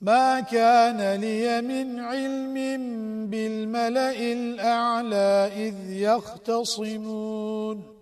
ما كان لي من علم بالملئ الأعلى إذ يختصمون.